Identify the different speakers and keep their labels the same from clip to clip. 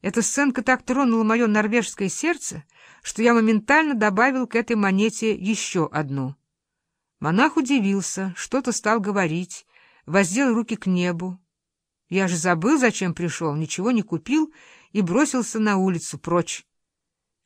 Speaker 1: Эта сценка так тронула мое норвежское сердце, что я моментально добавил к этой монете еще одну. Монах удивился, что-то стал говорить, воздел руки к небу. Я же забыл, зачем пришел, ничего не купил и бросился на улицу прочь.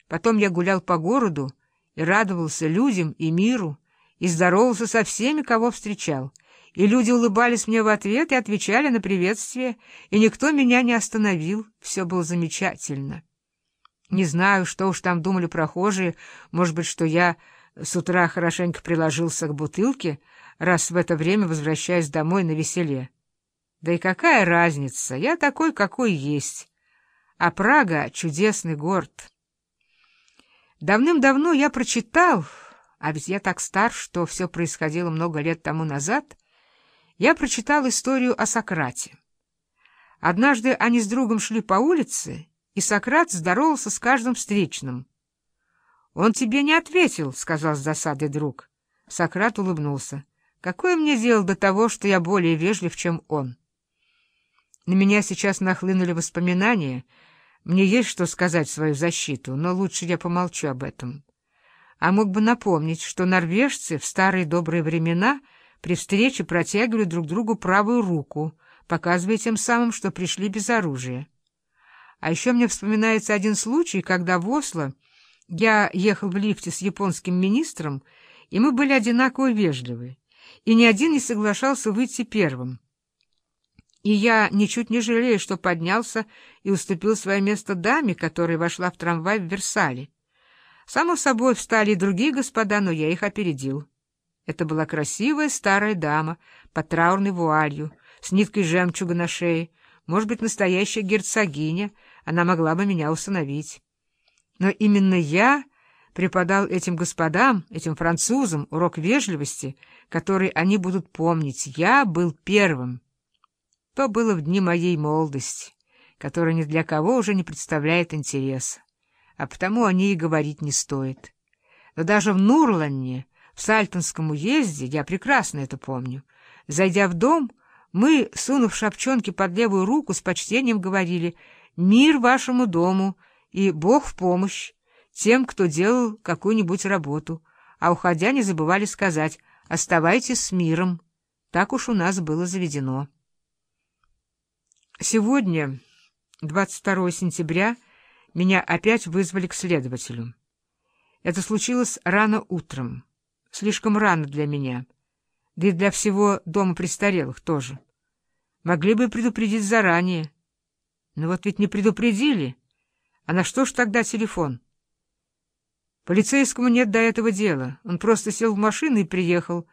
Speaker 1: Потом я гулял по городу и радовался людям и миру, и здоровался со всеми, кого встречал. И люди улыбались мне в ответ и отвечали на приветствие, и никто меня не остановил. Все было замечательно. Не знаю, что уж там думали прохожие, может быть, что я с утра хорошенько приложился к бутылке, раз в это время возвращаюсь домой на веселе. Да и какая разница, я такой, какой есть. А Прага — чудесный город. Давным-давно я прочитал, а ведь я так стар, что все происходило много лет тому назад, я прочитал историю о Сократе. Однажды они с другом шли по улице, и Сократ здоровался с каждым встречным. «Он тебе не ответил», — сказал с досадой друг. Сократ улыбнулся. «Какое мне дело до того, что я более вежлив, чем он?» На меня сейчас нахлынули воспоминания — мне есть что сказать в свою защиту, но лучше я помолчу об этом. А мог бы напомнить, что норвежцы в старые добрые времена при встрече протягивали друг другу правую руку, показывая тем самым, что пришли без оружия. А еще мне вспоминается один случай, когда в Осло я ехал в лифте с японским министром, и мы были одинаково вежливы, и ни один не соглашался выйти первым. И я ничуть не жалею, что поднялся и уступил свое место даме, которая вошла в трамвай в Версале. Само собой, встали и другие господа, но я их опередил. Это была красивая старая дама под траурной вуалью, с ниткой жемчуга на шее, может быть, настоящая герцогиня, она могла бы меня усыновить. Но именно я преподал этим господам, этим французам, урок вежливости, который они будут помнить. Я был первым. То было в дни моей молодости, которая ни для кого уже не представляет интереса, а потому о ней и говорить не стоит. Но даже в Нурланне, в Сальтонском уезде, я прекрасно это помню, зайдя в дом, мы, сунув шапчонки под левую руку, с почтением говорили «Мир вашему дому» и «Бог в помощь» тем, кто делал какую-нибудь работу, а уходя не забывали сказать «Оставайтесь с миром». Так уж у нас было заведено. Сегодня, 22 сентября, меня опять вызвали к следователю. Это случилось рано утром, слишком рано для меня, да и для всего дома престарелых тоже. Могли бы предупредить заранее. Но вот ведь не предупредили. А на что ж тогда телефон? Полицейскому нет до этого дела. Он просто сел в машину и приехал,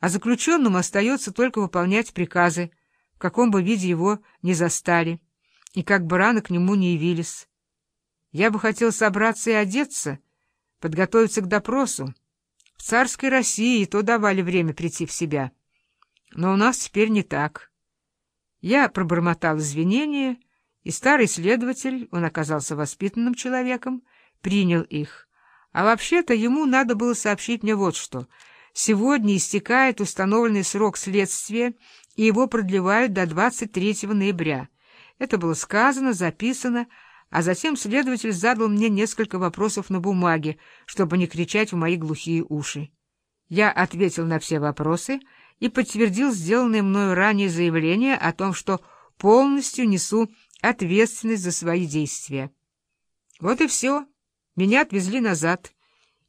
Speaker 1: а заключенному остается только выполнять приказы, в каком бы виде его не застали, и как бы рано к нему не явились. Я бы хотел собраться и одеться, подготовиться к допросу. В царской России то давали время прийти в себя. Но у нас теперь не так. Я пробормотал извинения, и старый следователь, он оказался воспитанным человеком, принял их. А вообще-то ему надо было сообщить мне вот что. Сегодня истекает установленный срок следствия и его продлевают до 23 ноября. Это было сказано, записано, а затем следователь задал мне несколько вопросов на бумаге, чтобы не кричать в мои глухие уши. Я ответил на все вопросы и подтвердил сделанное мною ранее заявление о том, что полностью несу ответственность за свои действия. Вот и все. Меня отвезли назад,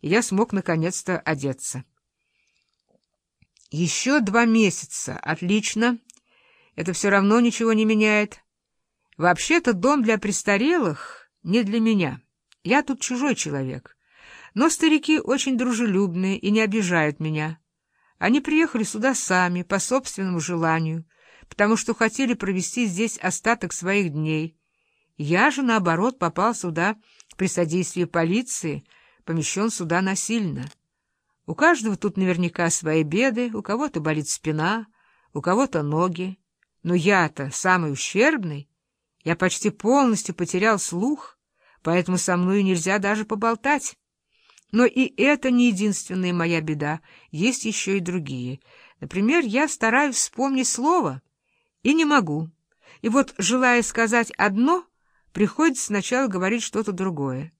Speaker 1: и я смог наконец-то одеться. Еще два месяца. Отлично. Это все равно ничего не меняет. Вообще-то дом для престарелых не для меня. Я тут чужой человек. Но старики очень дружелюбные и не обижают меня. Они приехали сюда сами, по собственному желанию, потому что хотели провести здесь остаток своих дней. Я же, наоборот, попал сюда при содействии полиции, помещен сюда насильно. У каждого тут наверняка свои беды, у кого-то болит спина, у кого-то ноги. Но я-то самый ущербный. Я почти полностью потерял слух, поэтому со мной нельзя даже поболтать. Но и это не единственная моя беда, есть еще и другие. Например, я стараюсь вспомнить слово и не могу. И вот, желая сказать одно, приходится сначала говорить что-то другое.